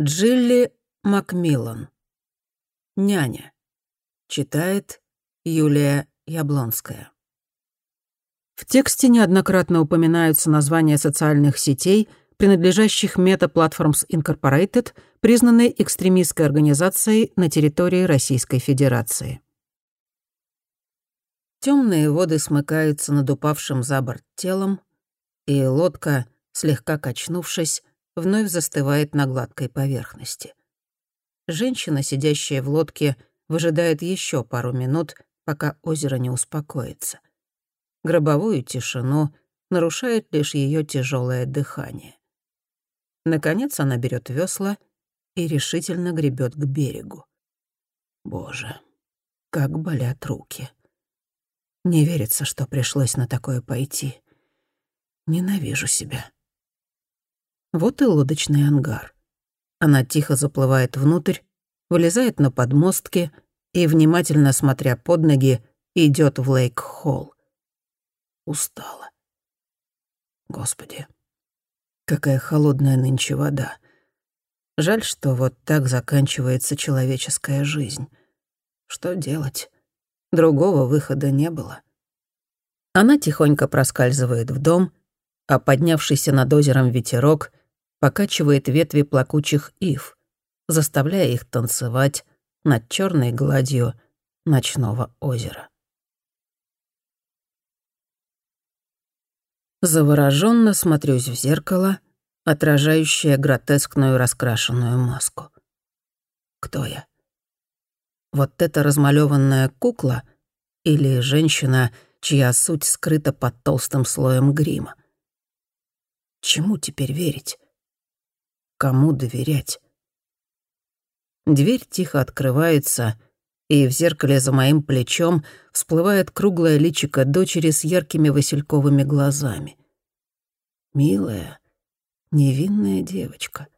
Джилли Макмиллан. Няня. Читает Юлия Яблонская. В тексте неоднократно упоминаются названия социальных сетей, принадлежащих Meta Platforms Incorporated, признанной экстремистской организацией на территории Российской Федерации. Темные воды смыкаются над упавшим за борт телом, и лодка, слегка качнувшись, вновь застывает на гладкой поверхности. Женщина, сидящая в лодке, выжидает еще пару минут, пока озеро не успокоится. Гробовую тишину нарушает лишь ее тяжелое дыхание. Наконец она берет весла и решительно гребет к берегу. Боже, как болят руки. Не верится, что пришлось на такое пойти. Ненавижу себя. Вот и лодочный ангар. Она тихо заплывает внутрь, вылезает на подмостки и, внимательно смотря под ноги, идет в Лейк-Холл. Устала. Господи, какая холодная нынче вода. Жаль, что вот так заканчивается человеческая жизнь. Что делать? Другого выхода не было. Она тихонько проскальзывает в дом, а поднявшийся над озером ветерок — покачивает ветви плакучих ив, заставляя их танцевать над черной гладью ночного озера. Завороженно смотрюсь в зеркало, отражающее гротескную раскрашенную маску. Кто я? Вот эта размалеванная кукла или женщина, чья суть скрыта под толстым слоем грима? Чему теперь верить? Кому доверять. Дверь тихо открывается, и в зеркале за моим плечом всплывает круглое личико дочери с яркими васильковыми глазами. Милая, невинная девочка.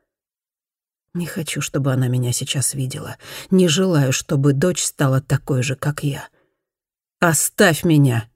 Не хочу, чтобы она меня сейчас видела. Не желаю, чтобы дочь стала такой же, как я. «Оставь меня!»